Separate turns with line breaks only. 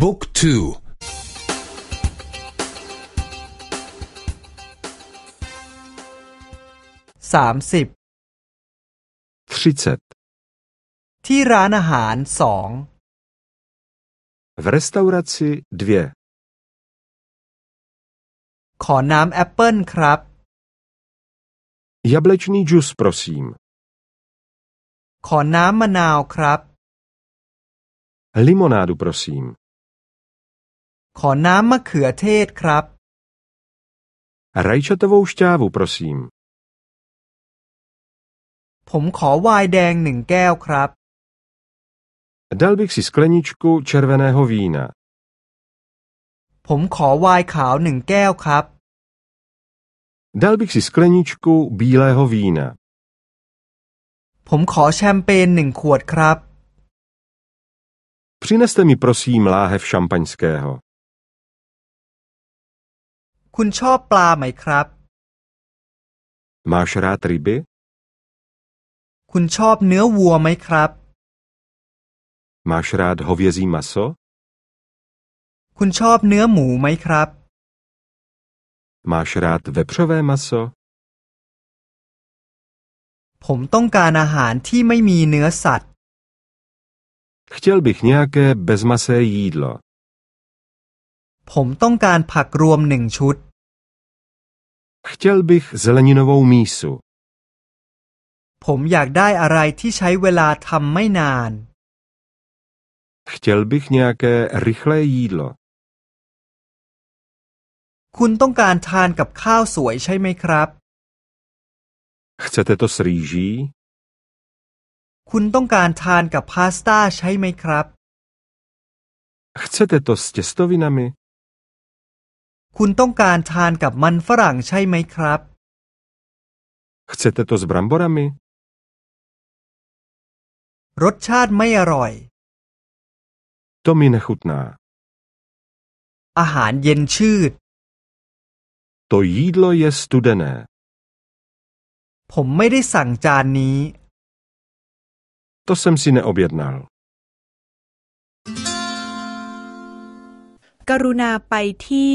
บุ๊กทู
สามสิบที่ร้านอาหารสอง
V restauraci dvě.
ขอน้ำแอปเปิลครับ
Jablečný džus, prosím.
ขอน้ำมะนาวครับ
Limonádu, prosím.
ขอน้ำมะเขือเทศครับ
Rajčatovou šťávu, prosím.
ผมขอไวน์แดงหนึ่งแก้วครับ
Dal bych si skleničku červeného vína.
ผมขอไวน์ขาวหนึ่งแก้วครับ
Dal bych si skleničku bílého vína.
ผมขอแชมเปญหนึ่งขวดครับ
Přineste mi prosím láhev šampaňského.
คุณชอบปลาไหมครับ
Máš rád ryby?
คุณชอบเนื้อวัวไหมครับ
Máš rád hovězí maso?
คุณชอบเนื้อหมูไหมครับ
Máš rád vepřové maso?
ผมต้องการอาหารที่ไม่มีเนื้อสัตว์
Chtěl bych nějaké bezmasé jídlo.
ผมต้องการผักรวมหนึ่งชุด
Chtěl bych zeleninovou mísu.
ผมอยากได้อะไรที่ใช้เวลาทำไม่นาน
Chtěl bych nějaké rychlé jídlo.
คุณต้องการทานกับข้าวสวยใช่ไหมครับ
Chcete to s rýží?
คุณต้องการทานกับพาสต้าใช่ไหมครับ
Chcete to s těstovinami?
คุณต้องการทานกับมันฝรั่งใช่ไหมครับ
Chcete to s bramborami?
รสชาติไม่อร่อย
To mi nechutná.
อาหารเย็นชืด
To jídlo je studené.
ผมไม่ได้สั่งจานนี้
To jsem si neobjednal.
กรุณาไปที่